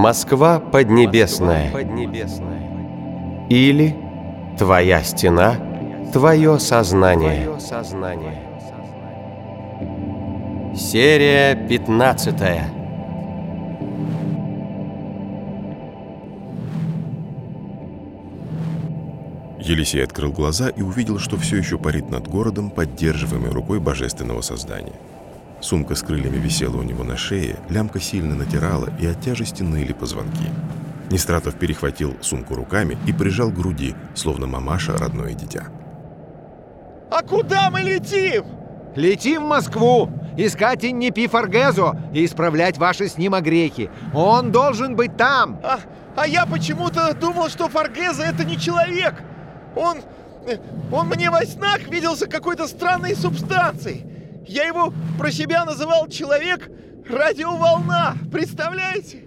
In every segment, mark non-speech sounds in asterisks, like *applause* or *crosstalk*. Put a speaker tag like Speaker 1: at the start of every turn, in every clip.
Speaker 1: Москва поднебесная. Или Твоя стена, Твое сознание. Серия пятнадцатая.
Speaker 2: Елисей открыл глаза и увидел, что все еще парит над городом, поддерживаемый рукой божественного создания. Сумка с крыльями висела у него на шее, лямка сильно натирала, и от тяжести ныли позвонки. Нестратов перехватил сумку руками и прижал к груди, словно мамаша родное дитя.
Speaker 3: А куда мы летим?
Speaker 4: Летим в Москву, искать Иннипи Фаргезу и исправлять ваши с ним огрехи. Он должен быть там.
Speaker 3: А, а я почему-то думал, что Фаргеза это не человек. Он... Он мне во снах виделся какой-то странной субстанцией. Я его про себя называл человек радиоволна. Представляете?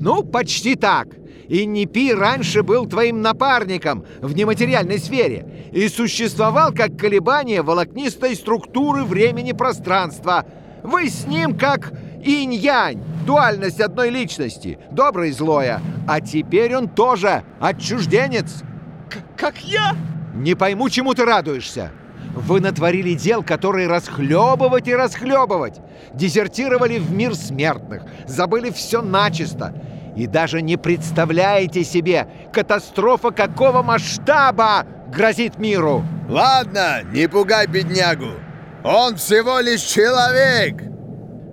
Speaker 4: Ну, почти так. Иннипи раньше был твоим напарником в нематериальной сфере и существовал как колебание волокнистой структуры времени-пространства. Вы с ним как инь-янь, дуальность одной личности, доброе и злое. А теперь он тоже отчужденец.
Speaker 3: К- как я?
Speaker 4: Не пойму, чему ты радуешься. Вы натворили дел, которые расхлебывать и расхлебывать. Дезертировали в мир смертных, забыли все начисто. И даже не представляете себе, катастрофа какого масштаба грозит миру.
Speaker 5: Ладно, не пугай беднягу. Он всего лишь человек.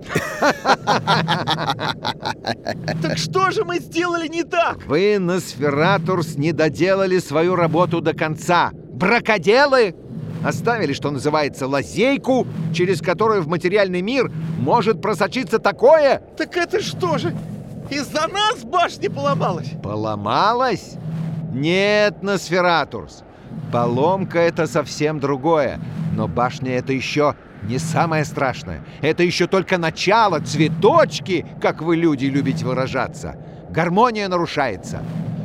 Speaker 5: *laughs*
Speaker 3: Так что же мы сделали не так?
Speaker 4: Вы, Носфературс, не доделали свою работу до конца. Бракоделы! Оставили, что называется, лазейку, через которую в материальный мир может просочиться такое,
Speaker 3: Так это что же? Из-за нас башня поломалась?
Speaker 4: Поломалась? Нет, Носфературс. Поломка — это совсем другое. Но башня — это еще не самое страшное. Это еще только начало, цветочки, как вы, люди, любите выражаться. Гармония нарушается.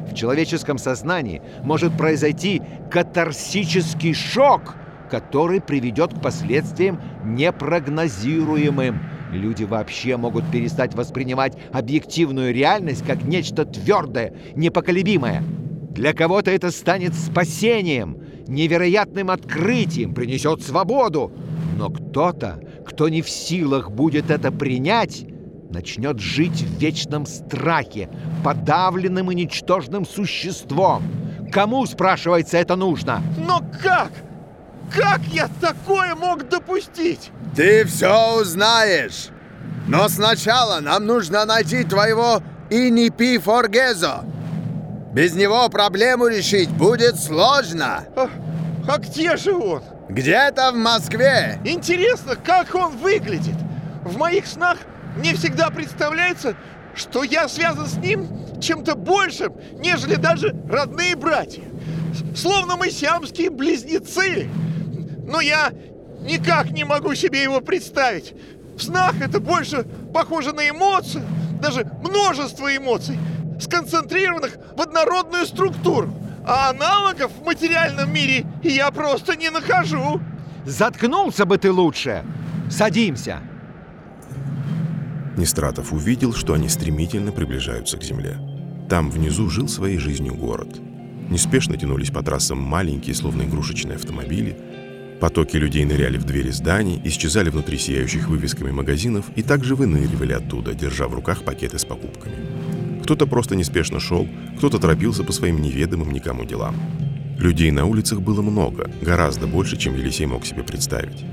Speaker 4: В человеческом сознании может произойти катарсический шок, который приведет к последствиям непрогнозируемым. Люди вообще могут перестать воспринимать объективную реальность как нечто твердое, непоколебимое. Для кого-то это станет спасением, невероятным открытием, принесет свободу. Но кто-то, кто не в силах будет это принять, начнет жить в вечном страхе, подавленным и ничтожным существом. Кому, спрашивается, это нужно?
Speaker 3: Но как? Как я такое мог допустить?
Speaker 5: Ты все узнаешь. Но сначала нам нужно найти твоего Инипи Форгезо. Без него проблему решить будет сложно.
Speaker 3: А, а где же он?
Speaker 5: Где-то в Москве.
Speaker 3: Интересно, как он выглядит? В моих снах мне всегда представляется, что я связан с ним чем-то большим, нежели даже родные братья. Словно мы сиамские близнецы. Но я никак не могу себе его представить. В снах это больше похоже на эмоцию, даже множество эмоций, сконцентрированных в однородную структуру. А аналогов в материальном мире я просто не нахожу.
Speaker 4: Заткнулся бы ты лучше. Садимся.
Speaker 2: Нестратов увидел, что они стремительно приближаются к земле. Там внизу жил своей жизнью город. Неспешно тянулись по трассам маленькие, словно игрушечные автомобили. Потоки людей ныряли в двери зданий, исчезали внутри сияющих вывесками магазинов и также выныривали оттуда, держа в руках пакеты с покупками. Кто-то просто неспешно шел, кто-то торопился по своим неведомым никому делам. Людей на улицах было много, гораздо больше, чем Елисей мог себе представить.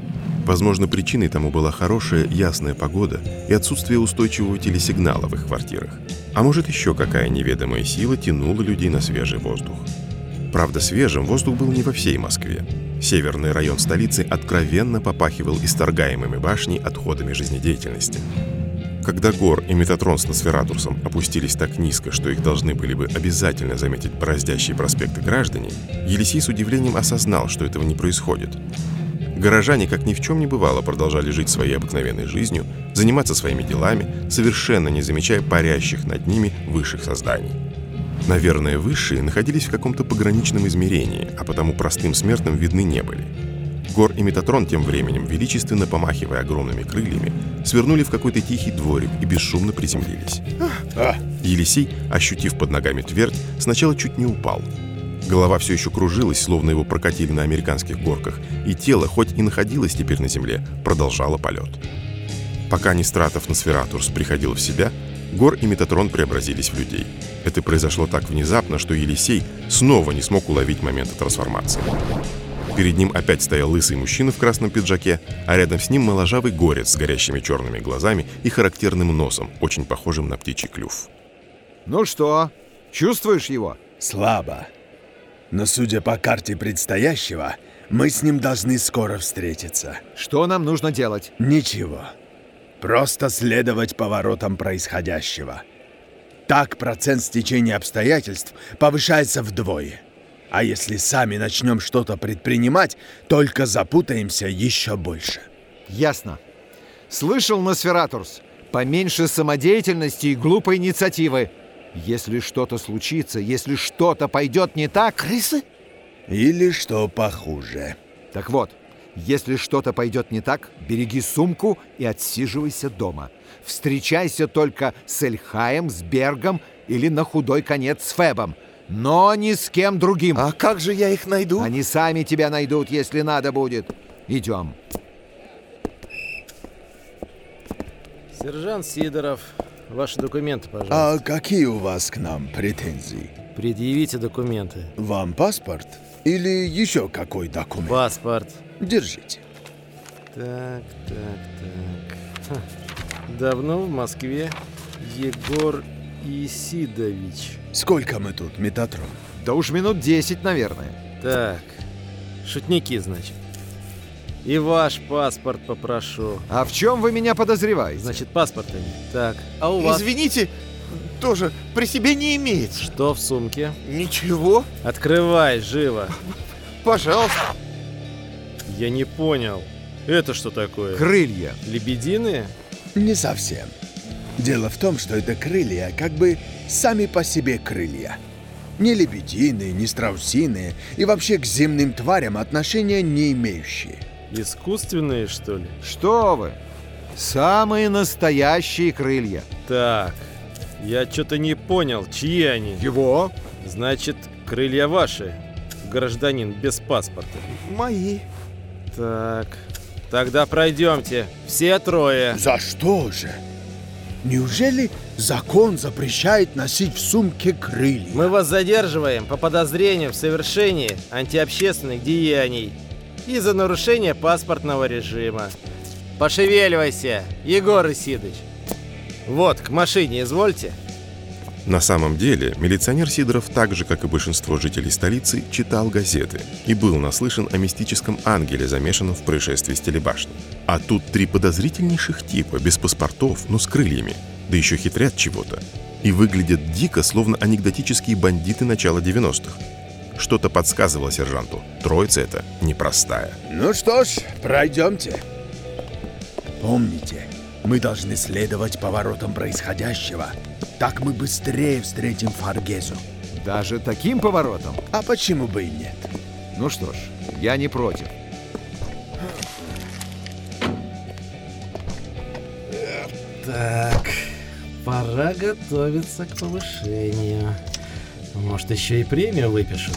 Speaker 2: Возможно, причиной тому была хорошая, ясная погода и отсутствие устойчивого телесигнала в их квартирах. А может, еще какая неведомая сила тянула людей на свежий воздух. Правда, свежим воздух был не во всей Москве. Северный район столицы откровенно попахивал исторгаемыми башней отходами жизнедеятельности. Когда Гор и Метатрон с Носфературсом опустились так низко, что их должны были бы обязательно заметить бороздящие проспекты граждане, Елисей с удивлением осознал, что этого не происходит. Горожане, как ни в чем не бывало, продолжали жить своей обыкновенной жизнью, заниматься своими делами, совершенно не замечая парящих над ними высших созданий. Наверное, высшие находились в каком-то пограничном измерении, а потому простым смертным видны не были. Гор и Метатрон тем временем, величественно помахивая огромными крыльями, свернули в какой-то тихий дворик и бесшумно приземлились. Елисей, ощутив под ногами твердь, сначала чуть не упал. Голова все еще кружилась, словно его прокатили на американских горках, и тело, хоть и находилось теперь на земле, продолжало полет. Пока Нестратов на Сфературс приходил в себя, Гор и Метатрон преобразились в людей. Это произошло так внезапно, что Елисей снова не смог уловить момента трансформации. Перед ним опять стоял лысый мужчина в красном пиджаке, а рядом с ним моложавый горец с горящими черными глазами и характерным носом, очень похожим на птичий клюв.
Speaker 4: Ну что, чувствуешь его?
Speaker 5: Слабо. Но судя по карте предстоящего, мы с ним должны скоро встретиться.
Speaker 4: Что нам нужно делать?
Speaker 5: Ничего. Просто следовать поворотам происходящего. Так процент стечения обстоятельств повышается вдвое. А если сами начнем что-то предпринимать, только запутаемся еще больше.
Speaker 4: Ясно. Слышал, Носфературс? Поменьше самодеятельности и глупой инициативы. Если что-то случится, если что-то пойдет не так...
Speaker 3: Крысы?
Speaker 5: Или что похуже.
Speaker 4: Так вот, если что-то пойдет не так, береги сумку и отсиживайся дома. Встречайся только с Эльхаем, с Бергом или на худой конец с Фебом. Но ни с кем другим.
Speaker 3: А как же я их найду?
Speaker 4: Они сами тебя найдут, если надо будет. Идем.
Speaker 6: Сержант Сидоров, ваши документы,
Speaker 5: А
Speaker 6: пожалуйста.
Speaker 5: какие у вас к нам претензии?
Speaker 6: Предъявите документы.
Speaker 5: Вам паспорт? Или еще какой документ?
Speaker 6: Паспорт.
Speaker 5: Держите.
Speaker 6: Так, так, так. Ха. Давно в Москве Егор Исидович.
Speaker 5: Сколько мы тут, Метатрон?
Speaker 4: Да уж минут 10, наверное.
Speaker 6: Так, шутники, значит. И ваш паспорт попрошу.
Speaker 4: А в чем вы меня подозреваете?
Speaker 6: Значит, паспорта нет. Так, а у вас
Speaker 3: Извините, тоже при себе не имеется.
Speaker 6: что в сумке?
Speaker 3: Ничего,
Speaker 6: Открывай, живо.
Speaker 3: пожалуйста.
Speaker 6: Я не понял. Это что такое?
Speaker 4: Крылья.
Speaker 6: Лебединые?
Speaker 5: Не совсем. Дело в том, что это крылья как бы сами по себе крылья. Не лебединые, не страусиные и вообще к земным тварям отношения не имеющие.
Speaker 6: Искусственные, что ли?
Speaker 4: Что вы? Самые настоящие крылья.
Speaker 6: Так, я что-то не понял, чьи они?
Speaker 4: Его?
Speaker 6: Значит, крылья ваши, гражданин без паспорта.
Speaker 3: Мои.
Speaker 6: Так, тогда пройдемте, все трое.
Speaker 5: За что же? Неужели закон запрещает носить в сумке крылья?
Speaker 6: Мы вас задерживаем по подозрению в совершении антиобщественных деяний и за нарушение паспортного режима. Пошевеливайся, Егор Исидыч. Вот, к машине извольте.
Speaker 2: На самом деле, милиционер Сидоров, так же, как и большинство жителей столицы, читал газеты и был наслышан о мистическом ангеле, замешанном в происшествии с телебашней. А тут три подозрительнейших типа, без паспортов, но с крыльями, да еще хитрят чего-то. И выглядят дико, словно анекдотические бандиты начала 90-х. Что-то подсказывало сержанту. Троица это непростая.
Speaker 5: Ну что ж, пройдемте. Помните, мы должны следовать поворотам происходящего. Так мы быстрее встретим Фаргезу.
Speaker 4: Даже таким поворотом?
Speaker 5: А почему бы и нет?
Speaker 4: Ну что ж, я не против.
Speaker 6: Так, пора готовиться к повышению. Может, еще и премию выпишут.